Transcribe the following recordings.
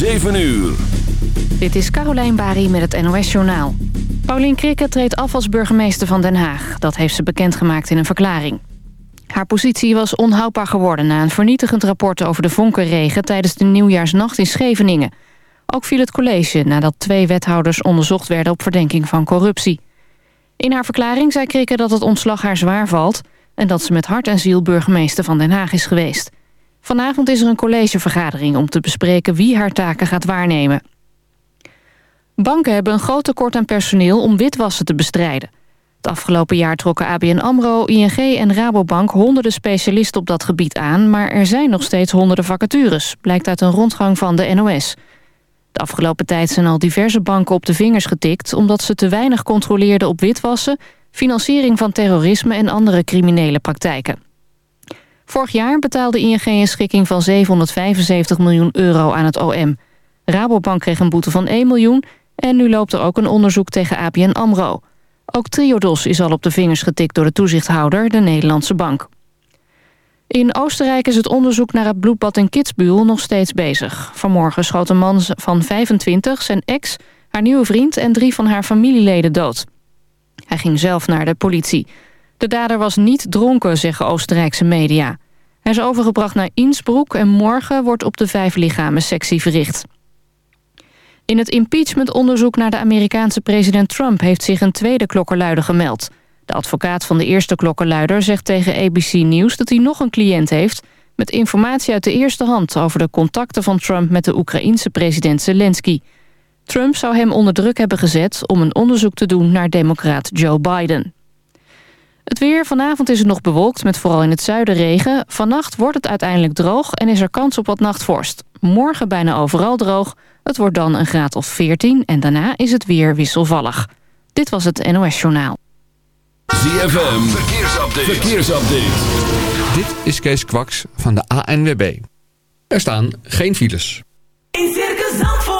7 uur. Dit is Carolijn Bari met het NOS Journaal. Paulien Krikke treedt af als burgemeester van Den Haag. Dat heeft ze bekendgemaakt in een verklaring. Haar positie was onhoudbaar geworden na een vernietigend rapport over de vonkenregen tijdens de nieuwjaarsnacht in Scheveningen. Ook viel het college nadat twee wethouders onderzocht werden op verdenking van corruptie. In haar verklaring zei Krikke dat het ontslag haar zwaar valt... en dat ze met hart en ziel burgemeester van Den Haag is geweest. Vanavond is er een collegevergadering om te bespreken wie haar taken gaat waarnemen. Banken hebben een groot tekort aan personeel om witwassen te bestrijden. Het afgelopen jaar trokken ABN AMRO, ING en Rabobank honderden specialisten op dat gebied aan... maar er zijn nog steeds honderden vacatures, blijkt uit een rondgang van de NOS. De afgelopen tijd zijn al diverse banken op de vingers getikt... omdat ze te weinig controleerden op witwassen... financiering van terrorisme en andere criminele praktijken. Vorig jaar betaalde ING een schikking van 775 miljoen euro aan het OM. Rabobank kreeg een boete van 1 miljoen... en nu loopt er ook een onderzoek tegen ABN AMRO. Ook Triodos is al op de vingers getikt door de toezichthouder, de Nederlandse bank. In Oostenrijk is het onderzoek naar het bloedbad in Kitzbühel nog steeds bezig. Vanmorgen schoot een man van 25 zijn ex, haar nieuwe vriend en drie van haar familieleden dood. Hij ging zelf naar de politie. De dader was niet dronken, zeggen Oostenrijkse media. Hij is overgebracht naar Innsbruck en morgen wordt op de vijf lichamen sectie verricht. In het impeachmentonderzoek naar de Amerikaanse president Trump... heeft zich een tweede klokkenluider gemeld. De advocaat van de eerste klokkenluider zegt tegen ABC News... dat hij nog een cliënt heeft met informatie uit de eerste hand... over de contacten van Trump met de Oekraïense president Zelensky. Trump zou hem onder druk hebben gezet om een onderzoek te doen... naar democraat Joe Biden. Het weer. Vanavond is het nog bewolkt met vooral in het zuiden regen. Vannacht wordt het uiteindelijk droog en is er kans op wat nachtvorst. Morgen bijna overal droog. Het wordt dan een graad of 14 en daarna is het weer wisselvallig. Dit was het NOS Journaal. ZFM. Verkeersupdate. Verkeersupdate. Dit is Kees Kwaks van de ANWB. Er staan geen files. In Circus Zandvoort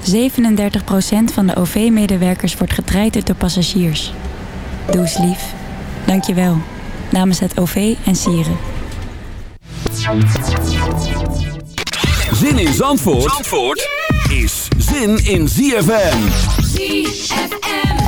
37% van de OV-medewerkers wordt getraind door passagiers. Doe eens lief. Dank je wel. Namens het OV en Sieren. Zin in Zandvoort, Zandvoort is zin in ZFM. ZFM.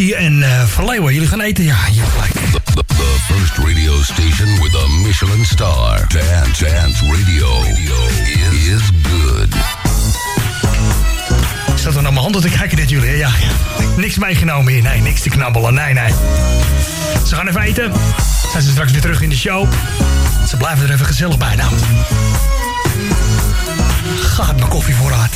En uh, Jullie gaan eten? Ja, je hebt gelijk. The, the, first radio station with a Michelin star. Dance, dance radio, is, is good. Ik zat dan aan mijn handen te kijken dit jullie. Ja, ja, niks meegenomen hier. Nee, niks te knabbelen. Nee, nee. Ze gaan even eten. Zijn ze straks weer terug in de show. Ze blijven er even gezellig bij. Nou, gaat mijn koffie voorraad.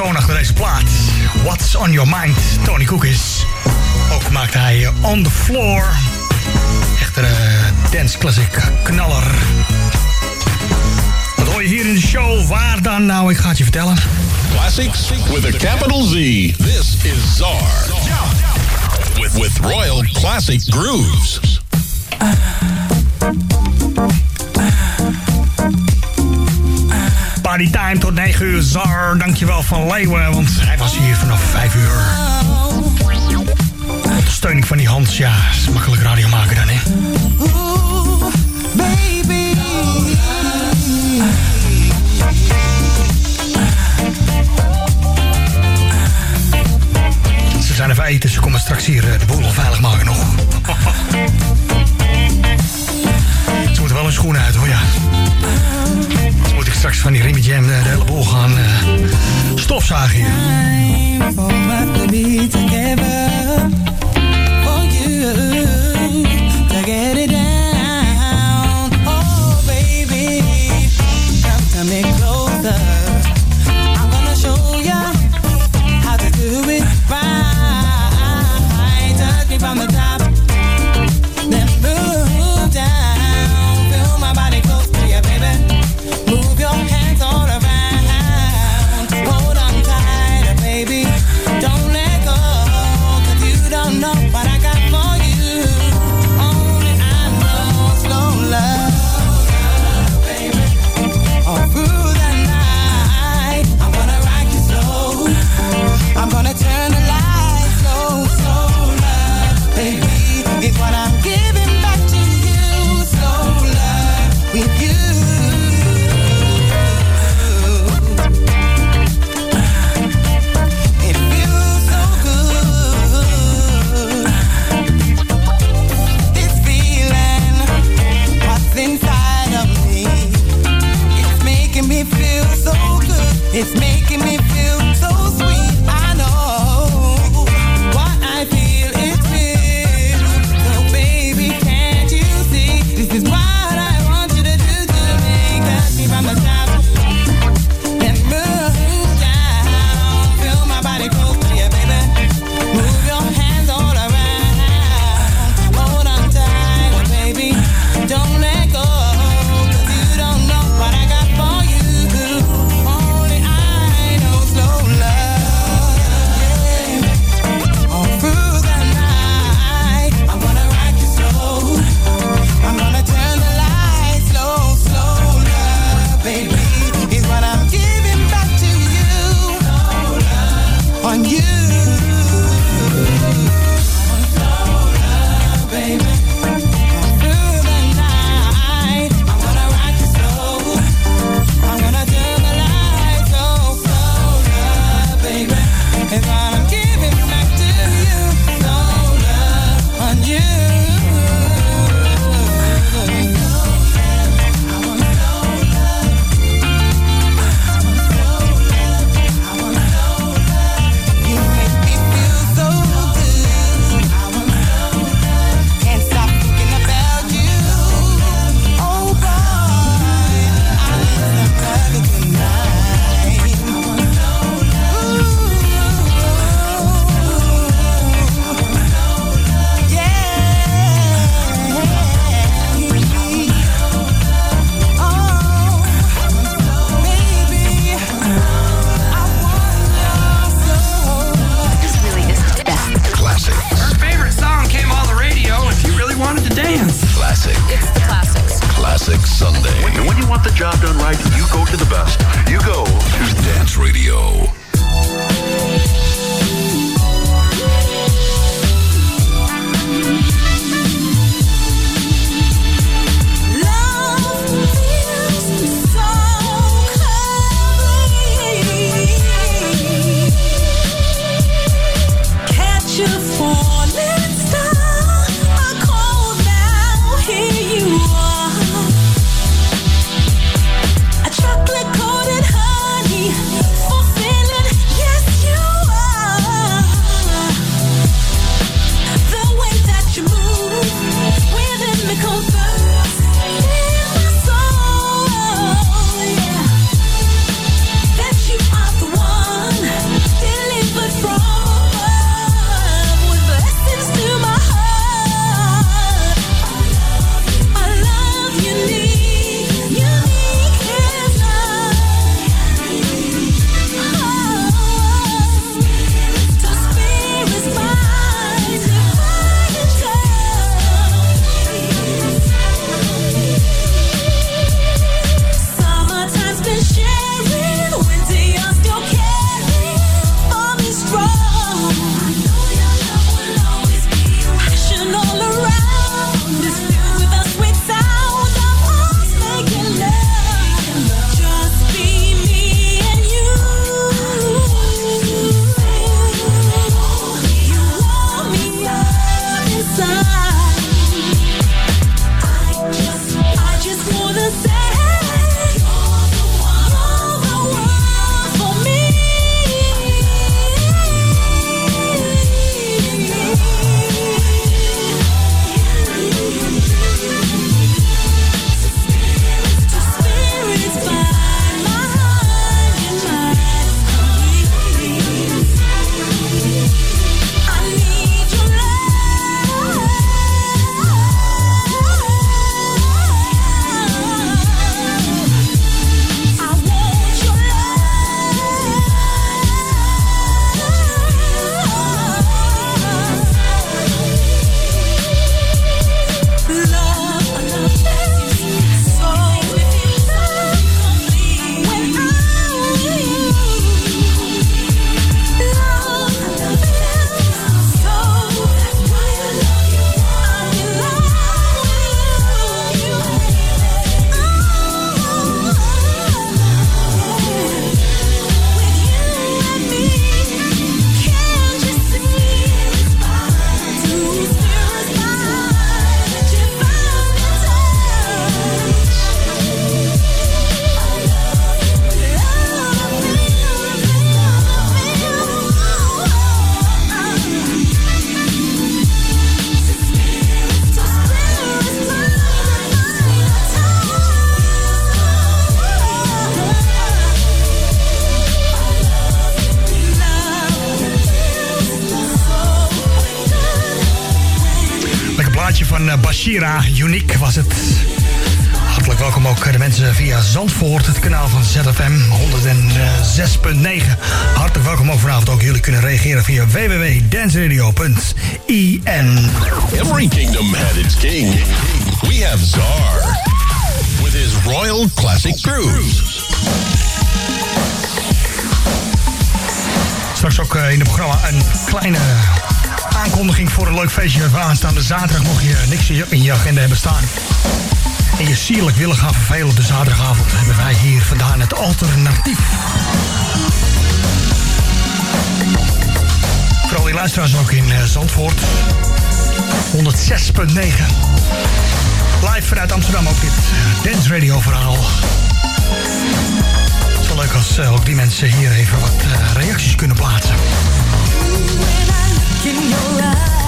persoon achter deze plaat. What's on your mind, Tony Cook is. Ook maakt hij eh, On the Floor. Echter een eh, dance classic eh, knaller. Wat hoor je hier in de show? Waar dan? Nou, ik ga het je vertellen. Classics with a capital Z. This is Czar. With, with Royal Classic Grooves. Die Time tot 9 uur. Zar, dankjewel van Leeuwen, want hij was hier vanaf 5 uur. De steuning van die Hans, ja, is makkelijk radio maken dan, hè? Ze zijn even eten, ze komen straks hier eh, de boel veilig maken nog. Ze moeten wel hun schoenen uit, hoor, ja straks van die Remy Jam de, de hele boel gaan eh, uh, stofzagen hier. Together, for you, to get it down. Uniek was het. Hartelijk welkom ook de mensen via Zandvoort, het kanaal van ZFM 106.9. Hartelijk welkom ook vanavond. Ook jullie kunnen reageren via www.dansradio.in. Every kingdom had its king. We have Tsar with his Royal Classic Cruise. Straks ook eh, in het programma een kleine aankondiging voor een leuk feestje aanstaande zaterdag mocht je niks in je agenda hebben staan. En je sierlijk willen gaan vervelen op de zaterdagavond hebben wij hier vandaan het alternatief. Vooral die luisteraars ook in eh, Zandvoort. 106.9. Live vanuit Amsterdam ook dit eh, Dance Radio verhaal. Zo leuk als eh, ook die mensen hier even wat reacties kunnen plaatsen. in your eyes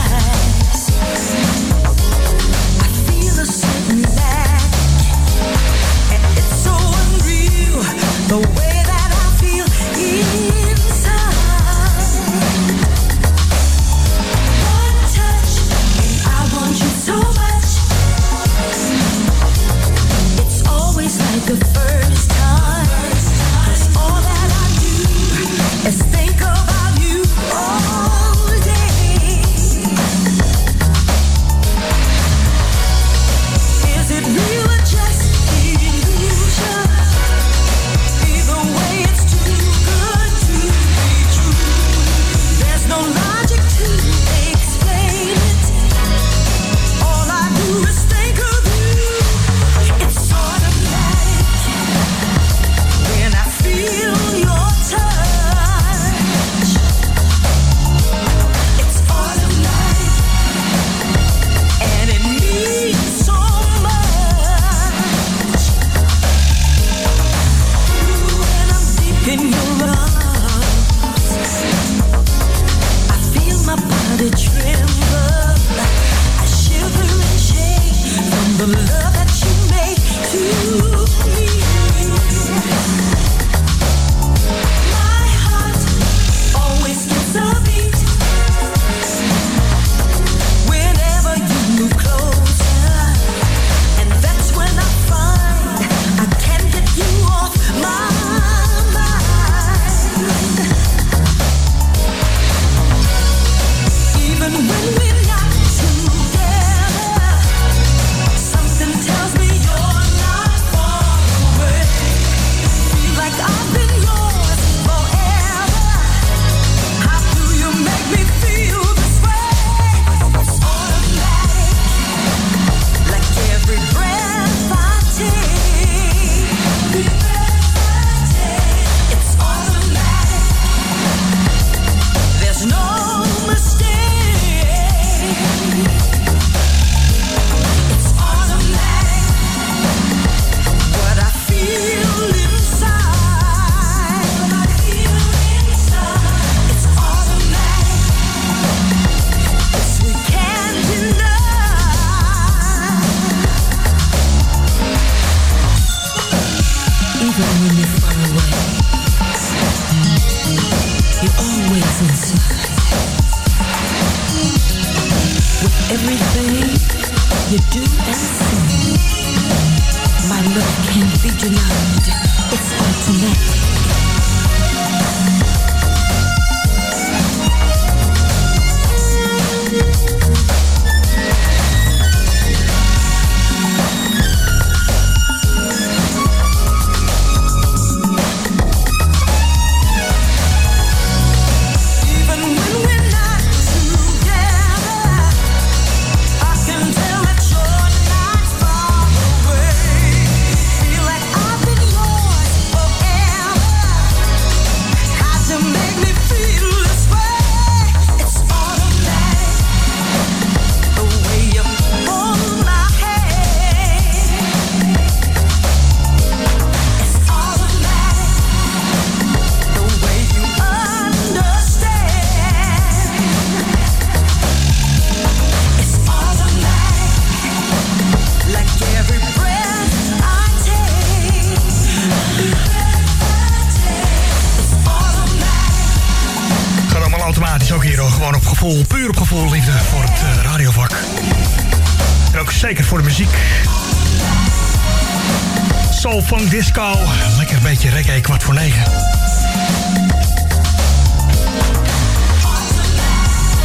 lekker beetje reggae, kwart voor negen.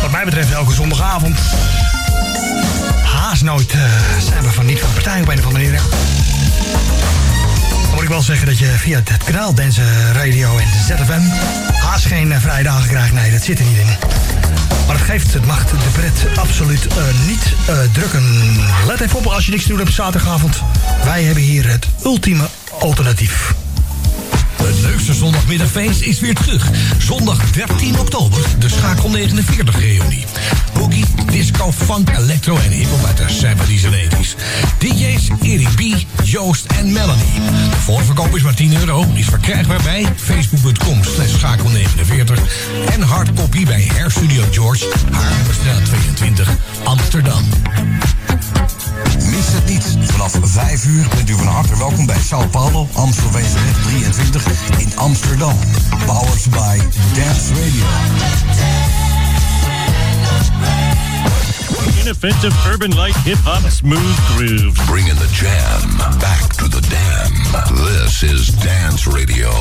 Wat mij betreft elke zondagavond. Haast nooit eh, zijn we van niet van partij op een of andere manier. Dan moet ik wel zeggen dat je via het kanaal Dance Radio en ZFM haast geen eh, vrije dagen krijgt. Nee, dat zit er niet in. Maar het geeft, het mag de pret absoluut eh, niet drukken. Let even op als je niks te doen hebt zaterdagavond. Wij hebben hier het ultieme alternatief. Het leukste zondagmiddagfeest is weer terug. Zondag 13 oktober, de Schakel 49 reunie. Boogie, disco, funk, electro en hiphop uit de 70s en 80s. DJ's Erik B, Joost en Melanie. De voorverkoop is maar 10 euro. Is verkrijgbaar bij facebook.com slash schakel 49 en hardcopy bij Hair Studio George, Haarlemmerstraat 22, Amsterdam. Niet. Vanaf 5 uur bent u van harte welkom bij Sao Paulo, Amstelveenseweg 23 in Amsterdam. Powered by Dance Radio. Inoffensive urban light hip hop smooth grooves. Bringing the jam back to the dam. This is Dance Radio.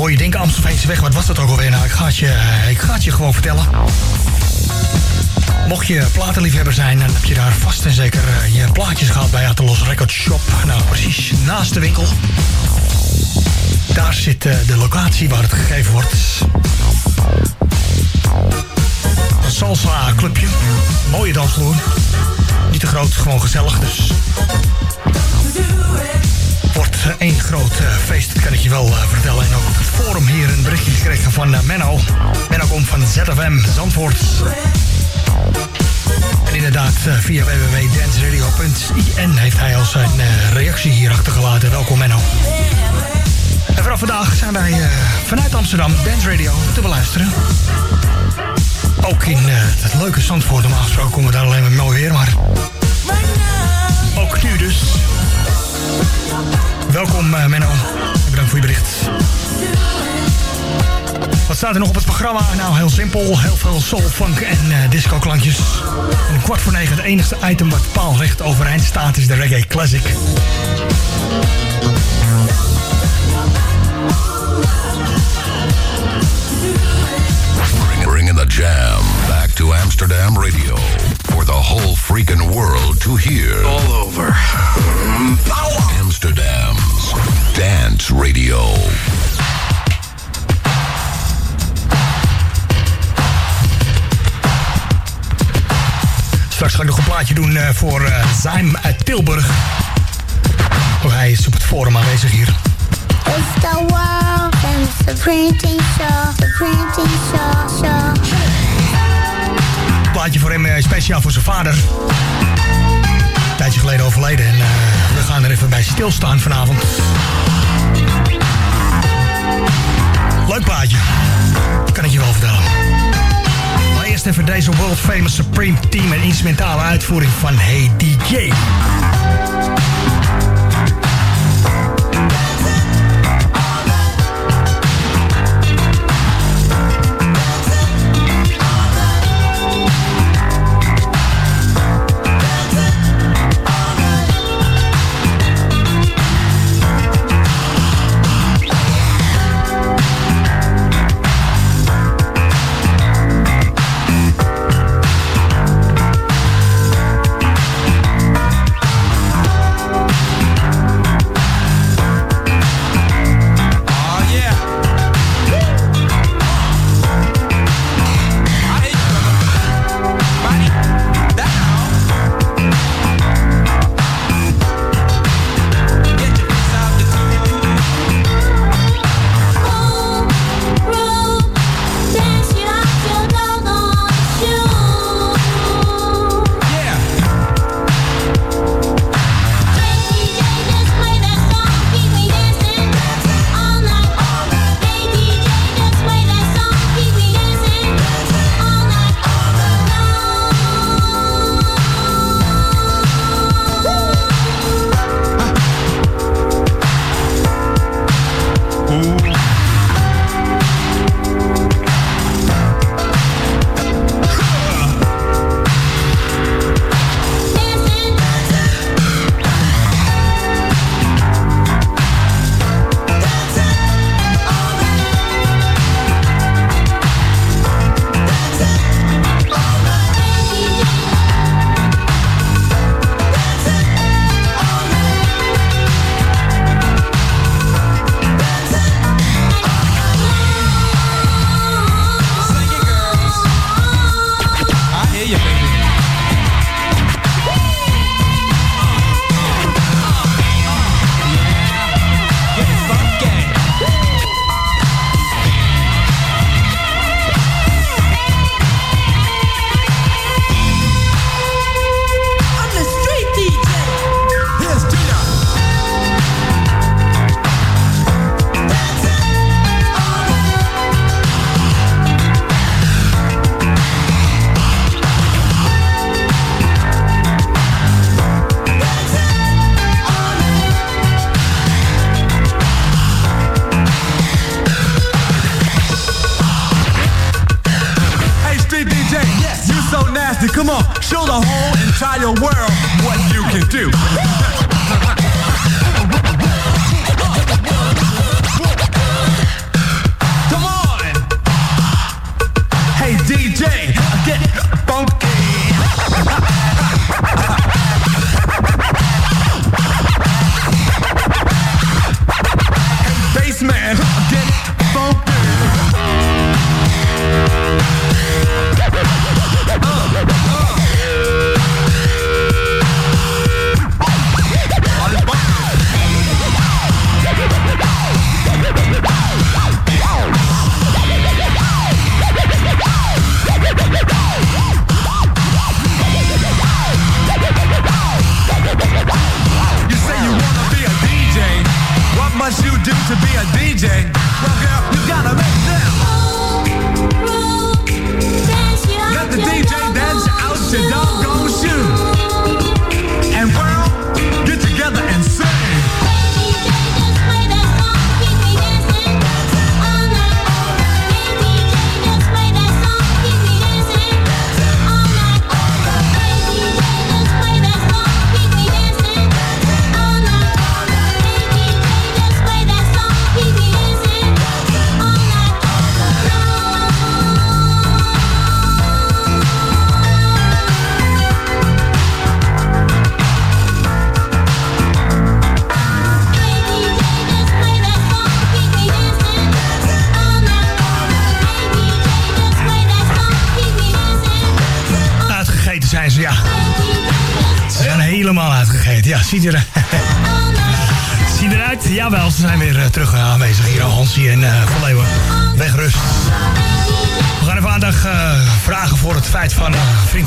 Hoor je denken, Amstelveense weg, wat was dat ook alweer? Nou, ik ga het je, ik ga het je gewoon vertellen. Mocht je platenliefhebber zijn, dan heb je daar vast en zeker eh, je plaatjes gehad bij Atelos Record Shop. Nou, precies naast de winkel. Daar zit eh, de locatie waar het gegeven wordt. Een salsa clubje. Mooie dansvloer. Niet te groot, gewoon gezellig. Dus één groot eh, feest, dat kan ik je wel eh, vertellen. En ook op het forum hier een berichtje gekregen van eh, Menno. Menno komt van ZFM Zandvoort. En inderdaad, via www.danceradio.in heeft hij al zijn reactie hier achtergelaten. Welkom Menno. En vanaf vandaag zijn wij vanuit Amsterdam Dance Radio te beluisteren. Ook in het leuke Zandvoort. Normaal gesproken komen we daar alleen maar mooi weer, maar... Ook nu dus. Welkom eh, Menno. Bedankt voor je bericht. Wat staat er nog op het programma? Nou, heel simpel. Heel veel soul, funk en eh, disco klankjes. En kwart voor negen het enigste item wat paalrecht overeind staat is de Reggae Classic. Bring, bringing the jam back to Amsterdam Radio for the whole freaking world to hear. All over. Amsterdam's Dance Radio. Straks ga ik nog een plaatje doen eh, voor eh Zaim uit Tilburg. Oh, hij is op het forum aanwezig hier. It's the world and it's the printing show, the printing show, show. Plaatje voor hem eh, speciaal voor zijn vader. Een tijdje geleden overleden en eh, we gaan er even bij stilstaan vanavond. Leuk plaatje, kan ik je wel vertellen. Maar eerst even deze world famous Supreme Team en instrumentale uitvoering van Hey DJ.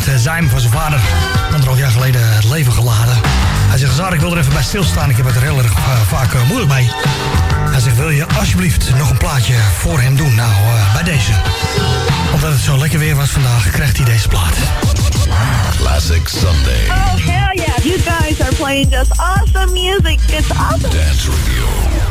Eh, Zijm van zijn vader. Anderhalf jaar geleden het leven geladen. Hij zegt, Zar, ik wil er even bij stilstaan. Ik heb het er heel erg eh, vaak eh, moeilijk mee. Hij zegt, wil je alsjeblieft nog een plaatje voor hem doen? Nou, bij deze. Omdat het zo lekker weer was vandaag, krijgt hij deze plaat. Classic Sunday. Oh, hell yeah. You guys are playing just awesome music. It's awesome. Dance Radio.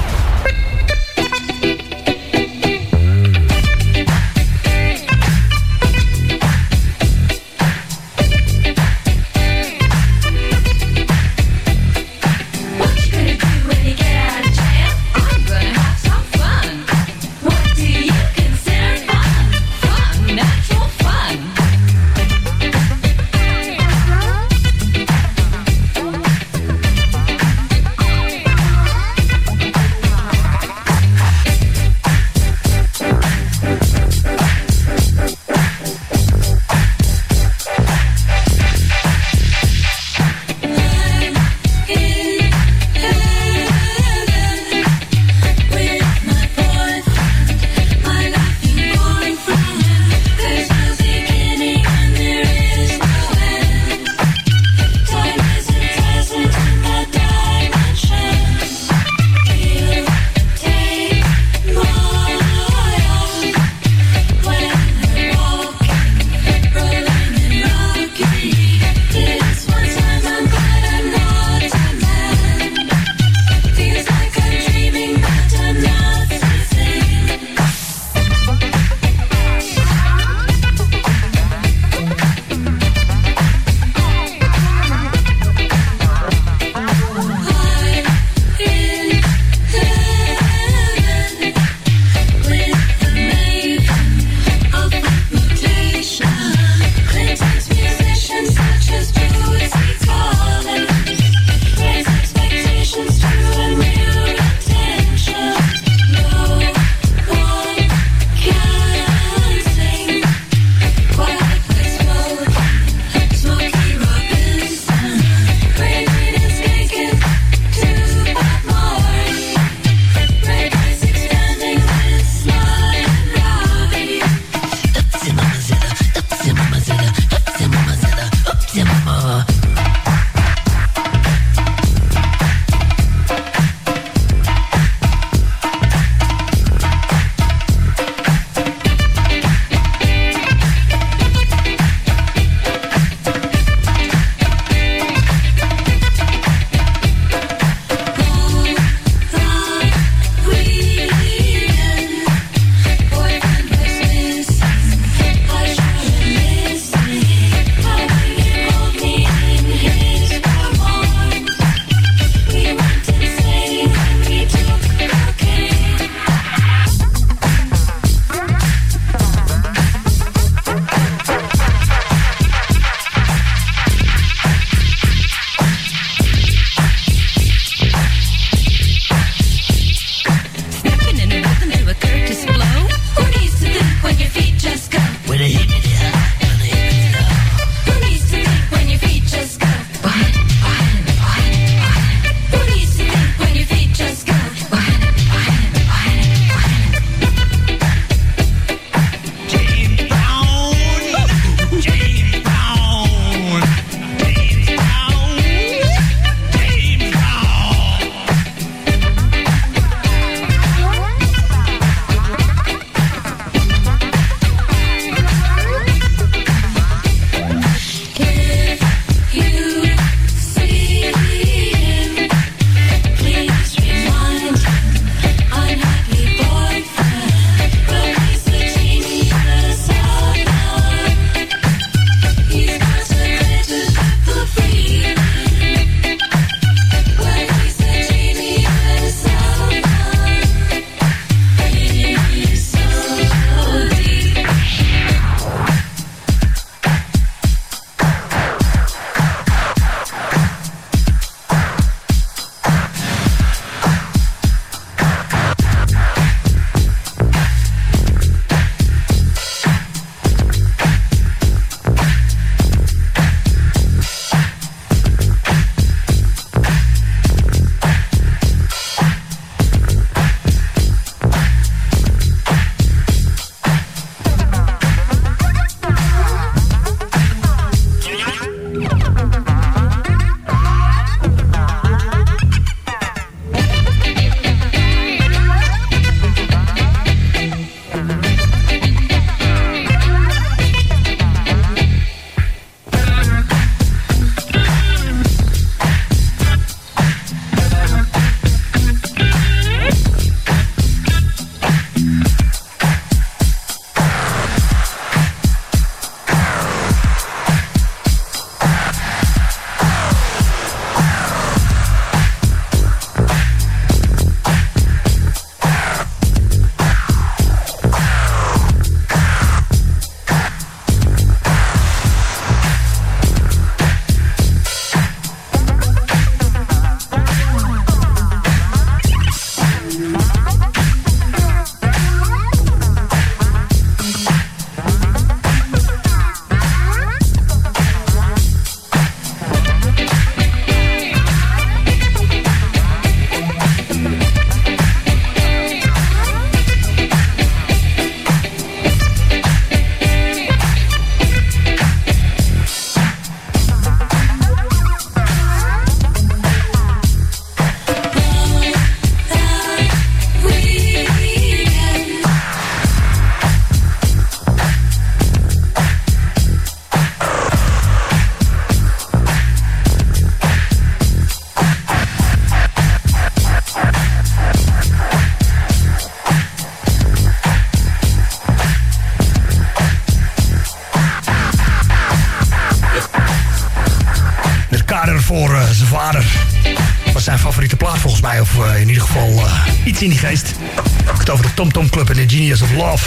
In die geest. Ik heb het over de Tom Tom Club en de Genius of Love.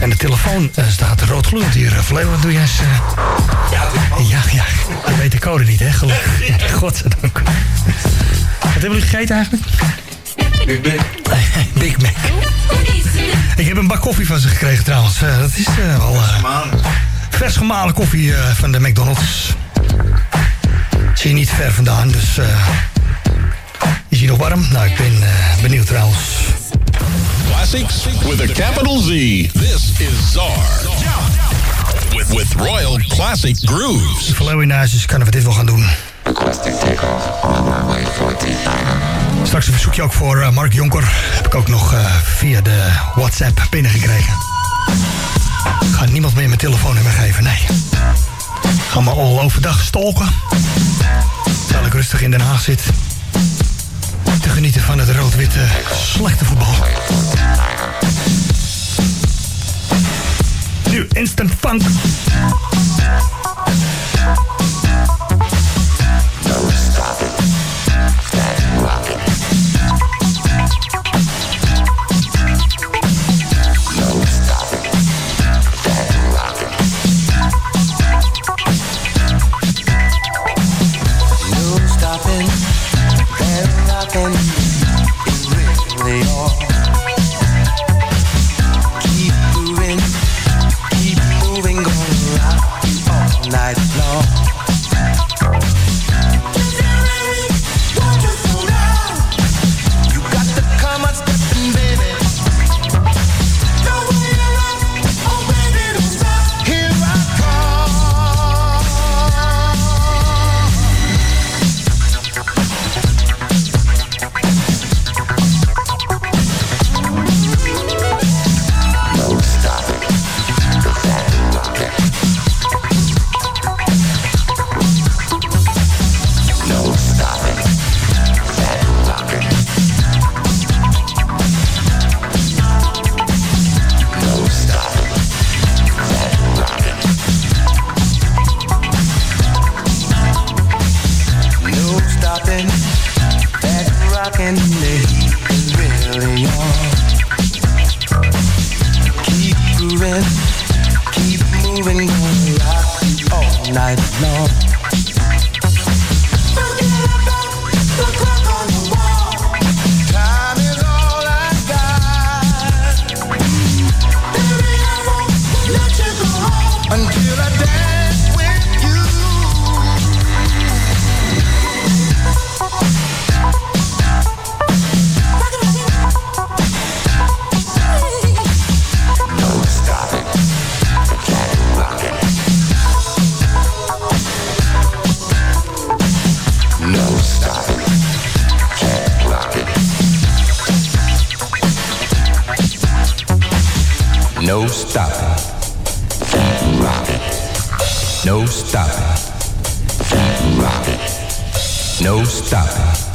En de telefoon eh, staat rood gloeiend hier. Uh, Verleden, wat doe jij eens? eh? ja, ja, je weet de code niet, hè, gelukkig. Godzijdank. Wat hebben jullie gegeten eigenlijk? Big Mac. Big Mac. Ik heb een bak koffie van ze gekregen trouwens. Eh, dat is eh, wel... eh, vers gemalen koffie eh, van de McDonald's. Zie je niet ver vandaan, dus... eh, is hij nog warm? Nou, ik ben eh, benieuwd trouwens. Classics with a capital Z. This is Czar. With, with Royal Classic Grooves. Voor Leeuwenhuis, dus kunnen we dit wel gaan doen. Straks een verzoekje ook voor eh, Mark Jonker. Heb ik ook nog eh, via de WhatsApp binnengekregen. Ik ga niemand meer mijn telefoonnummer geven, nee. Ga maar al overdag stalken. Terwijl ik rustig in Den Haag zit. Te genieten van het rood-witte slechte voetbal. Nu instant funk. stopping. Keep rocking. No stopping. Keep rocking. No stopping.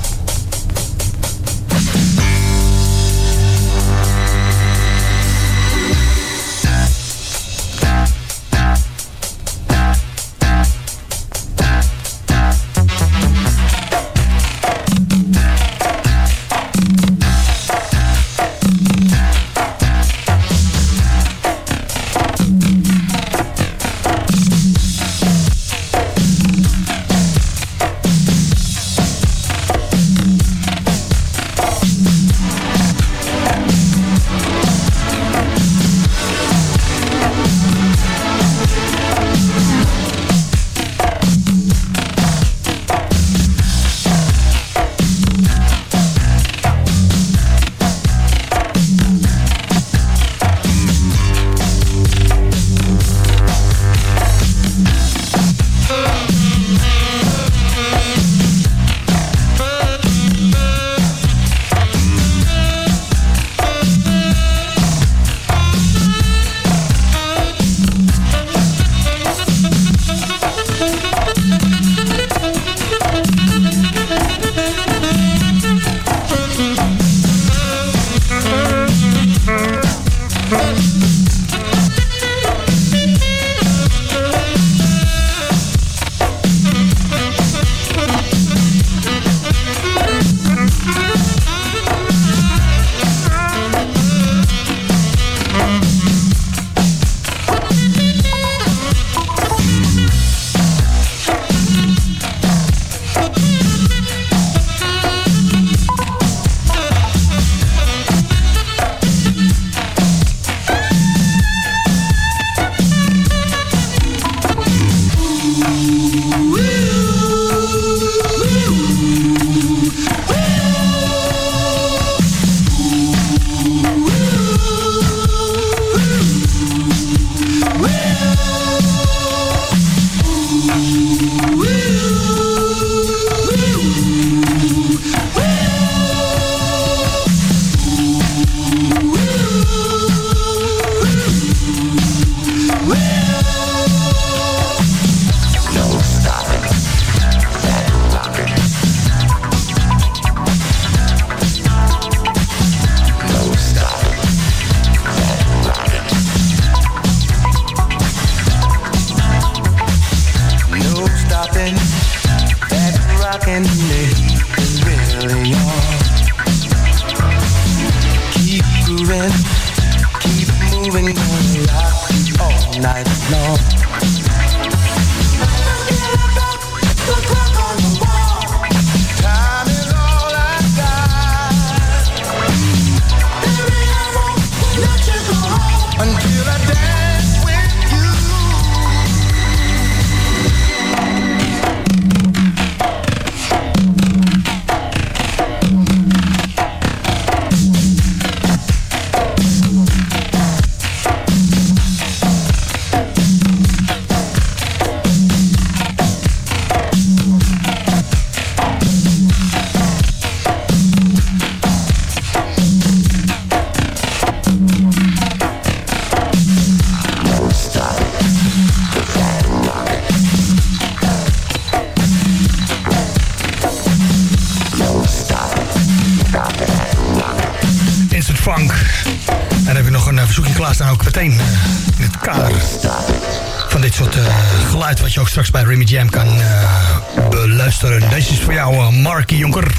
Ook straks bij Remy Jam kan eh, beluisteren. Deze is voor jou, eh, Marky Jonker.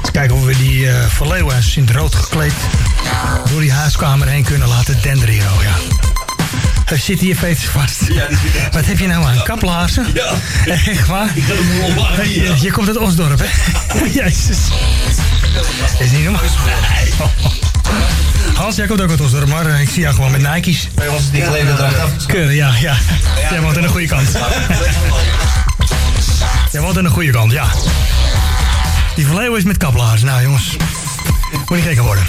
Eens kijken of we die verleeuwers in het rood gekleed... door die huiskamer heen kunnen laten denderen hier, ja. Hij zit hier veters vast. Wat heb je nou aan? Kaplaarzen? Ja. Echt waar? Ik ga hem wel maken, ja. Je, je komt uit Osdorp, hè? Jezus. Is niet normaal. Hans, jij komt ook uit Osdorp, maar eh, ik zie jou gewoon met Nike's. Bij ons die kleden draagt. Keurig, ja, ja. Jij woont aan de goede kant. Jij woont aan de goede kant, ja. Die verleeuw is met kaplaars. Nou, jongens. Moet niet gekker worden.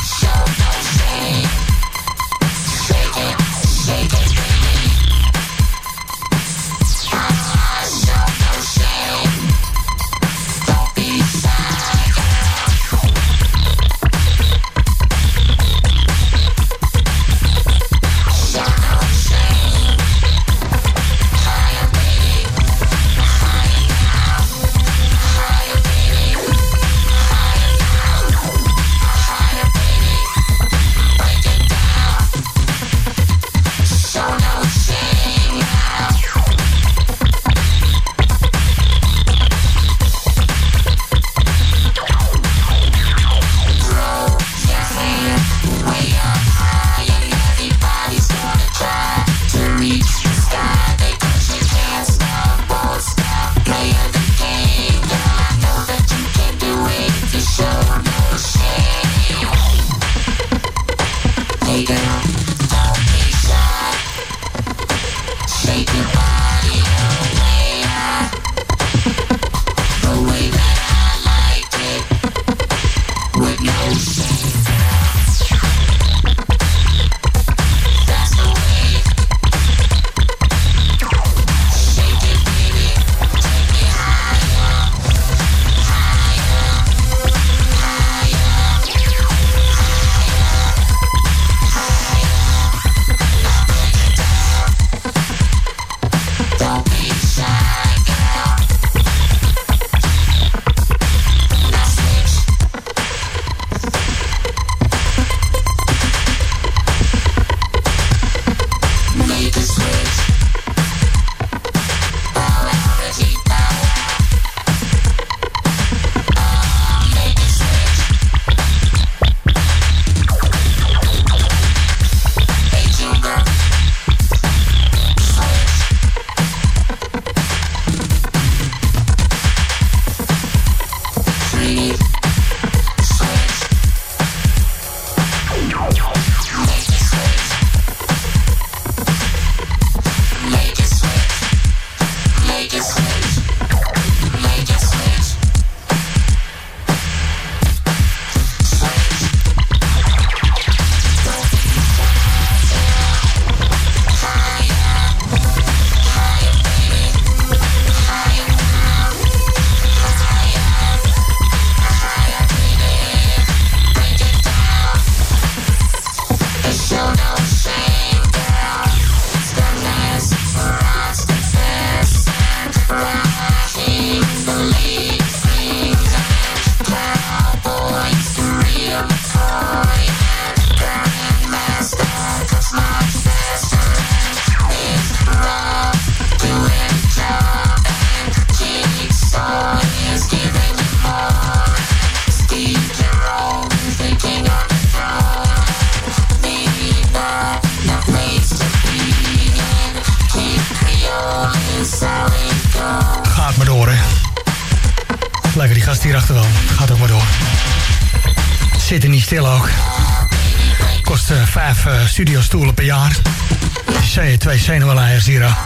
Studiostoelen per jaar. C- Twee zenuwenleiers hier.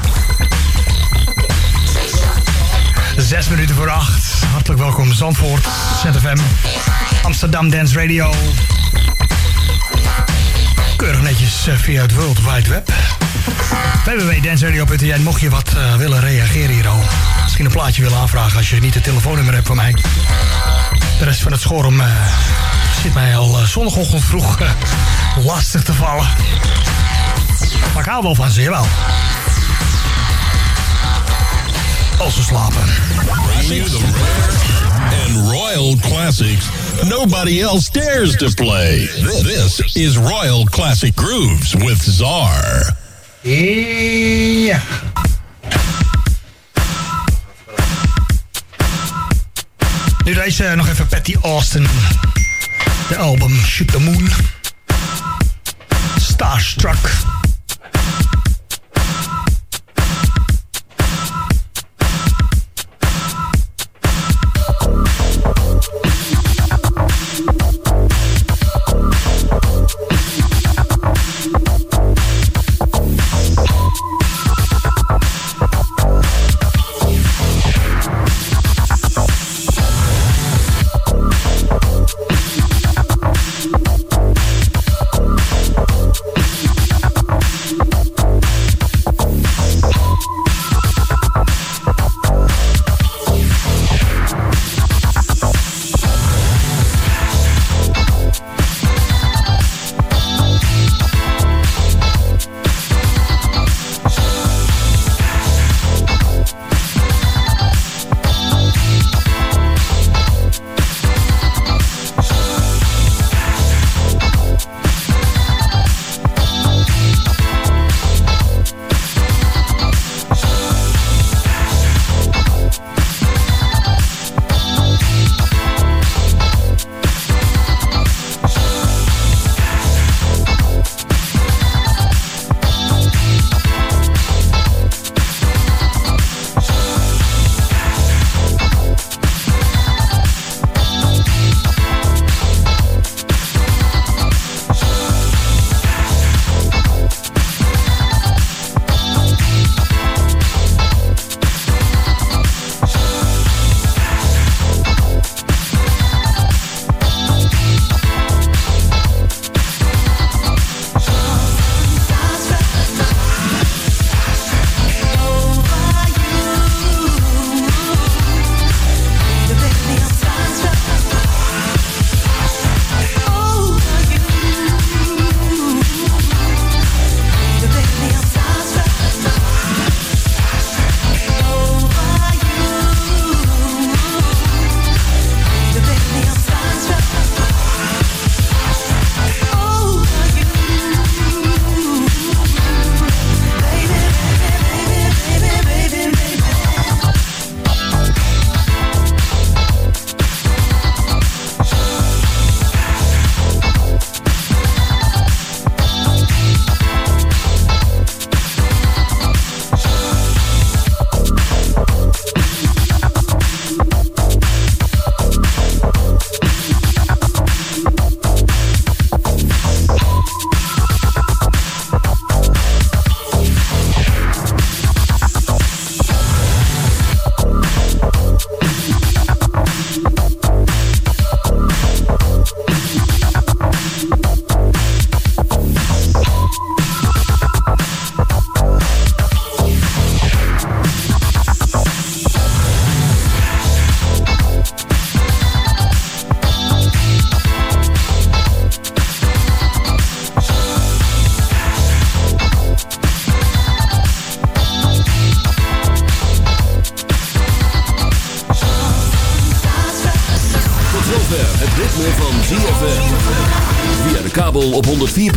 Zes minuten voor acht. Hartelijk welkom Zandvoort, ZFM, Amsterdam Dance Radio. Keurig netjes eh, via het World Wide Web. www.danceradio.nl Mocht je wat eh, willen reageren hier al. Misschien een plaatje willen aanvragen als je niet het telefoonnummer hebt van mij. De rest van het schorum eh, zit mij al eh, zondagochtend vroeg lastig te vallen. Maar ik hou wel van ze, jawel. Als ze slapen. And royal classics nobody else dares to play. This is Royal Classic Grooves with Czar. Ja. Nu deze nog even Patty Austin. De album Shoot the Moon. Starstruck.